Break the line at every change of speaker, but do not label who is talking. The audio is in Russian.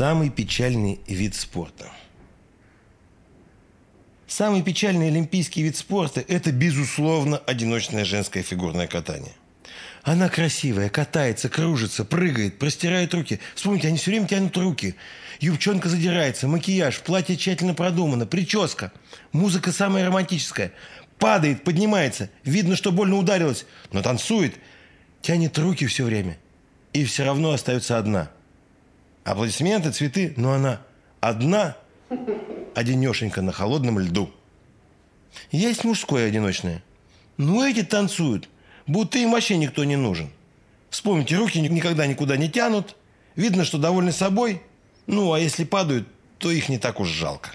Самый печальный вид спорта. Самый печальный олимпийский вид спорта – это, безусловно, одиночное женское фигурное катание. Она красивая, катается, кружится, прыгает, простирает руки. Вспомните, они все время тянут руки. Юбчонка задирается, макияж, платье тщательно продумано, прическа. Музыка самая романтическая. Падает, поднимается. Видно, что больно ударилась, но танцует. Тянет руки все время. И все равно остается одна – Аплодисменты, цветы, но она одна, одинешенька на холодном льду. Есть мужское одиночное. Ну, эти танцуют, будто им вообще никто не нужен. Вспомните, руки никогда никуда не тянут. Видно, что довольны собой. Ну, а если падают, то их не так уж жалко.